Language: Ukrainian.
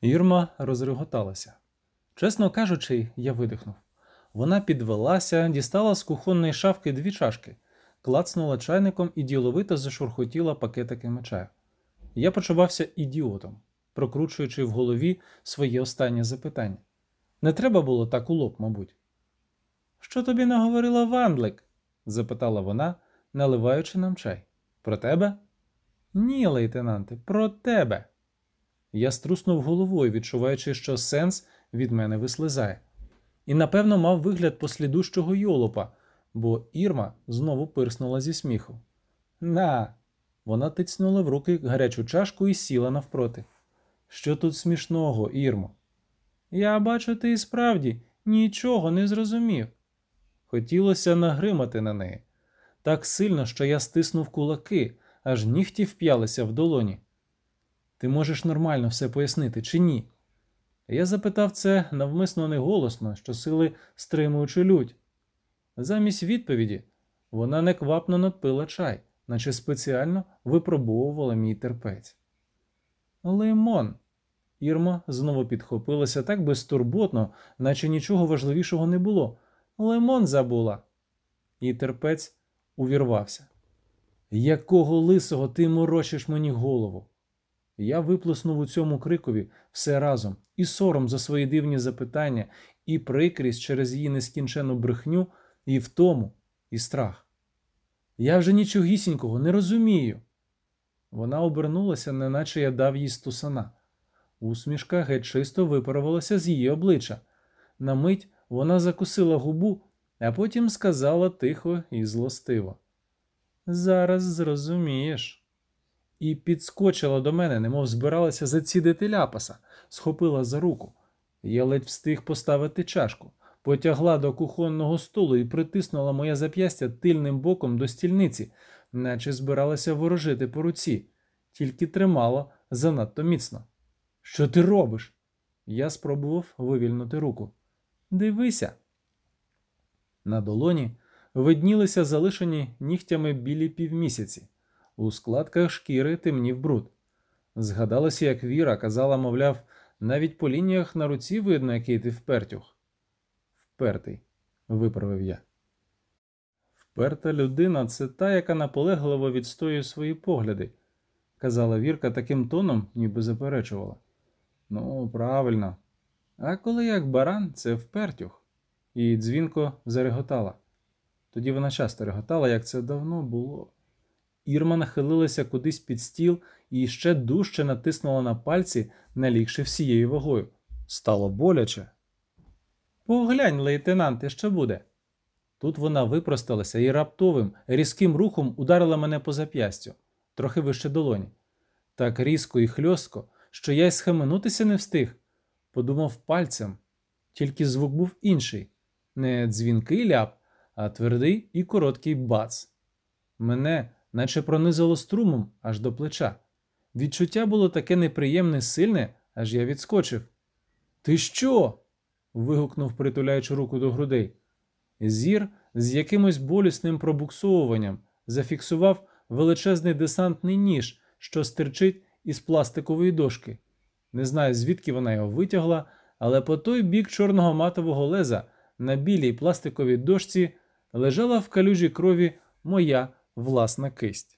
Ірма розреготалася. Чесно кажучи, я видихнув. Вона підвелася, дістала з кухонної шафки дві чашки, клацнула чайником і діловито зашурхотіла пакетиками чаю. Я почувався ідіотом, прокручуючи в голові своє останнє запитання. Не треба було так у лоб, мабуть. Що тобі наговорила Вандлик? запитала вона, наливаючи нам чай. Про тебе? Ні, лейтенанте, про тебе. Я струснув головою, відчуваючи, що сенс від мене вислизає. І напевно мав вигляд послідущого йолопа, бо Ірма знову пирснула зі сміху. На. Вона тицнула в руки гарячу чашку і сіла навпроти. Що тут смішного, Ірмо? Я бачу, ти і справді нічого не зрозумів. Хотілося нагримати на неї так сильно, що я стиснув кулаки, аж нігті вп'ялися в долоні. Ти можеш нормально все пояснити, чи ні? Я запитав це навмисно неголосно, щосили стримуючи лють. Замість відповіді вона неквапно надпила чай, наче спеціально випробовувала мій терпець. Лимон. Ірма знову підхопилася так безтурботно, наче нічого важливішого не було. Лимон забула. І терпець увірвався. Якого лисого ти морочиш мені голову? Я виплеснув у цьому крикові все разом і сором за свої дивні запитання, і прикрість через її нескінчену брехню, і втому, і страх. Я вже нічогісінького не розумію. Вона обернулася, неначе я дав їй стусана. Усмішка геть чисто випарувалася з її обличчя. На мить вона закусила губу, а потім сказала тихо і злостиво. Зараз зрозумієш. І підскочила до мене, немов збиралася зацідити ляпаса, схопила за руку. Я ледь встиг поставити чашку, потягла до кухонного столу і притиснула моє зап'ястя тильним боком до стільниці, наче збиралася ворожити по руці, тільки тримала занадто міцно. Що ти робиш? Я спробував вивільнути руку. Дивися. На долоні виднілися залишені нігтями білі півмісяці. У складках шкіри темнів бруд. Згадалося, як Віра казала, мовляв, навіть по лініях на руці видно, який ти впертюх. Впертий, виправив я. Вперта людина це та, яка наполегливо відстоює свої погляди, казала Вірка таким тоном, ніби заперечувала. Ну, правильно. А коли як баран, це впертюх. І дзвінко зареготала. Тоді вона часто реготала, як це давно було. Ірма нахилилася кудись під стіл і ще дужче натиснула на пальці, налігши всією вагою. Стало боляче. Поглянь, лейтенанте, що буде. Тут вона випросталася і раптовим, різким рухом ударила мене по зап'ястю, трохи вище долоні. Так різко і хльостко, що я й схаменутися не встиг. Подумав пальцем, тільки звук був інший не дзвінкий ляп, а твердий і короткий бац. Мене наче пронизало струмом аж до плеча. Відчуття було таке неприємне, сильне, аж я відскочив. Ти що? вигукнув, притуляючи руку до грудей. Зір з якимось болісним пробуксовуванням зафіксував величезний десантний ніж, що стирчить із пластикової дошки. Не знаю, звідки вона його витягла, але по той бік чорного матового леза на білій пластиковій дошці лежала в калюжі крові моя власна кисть.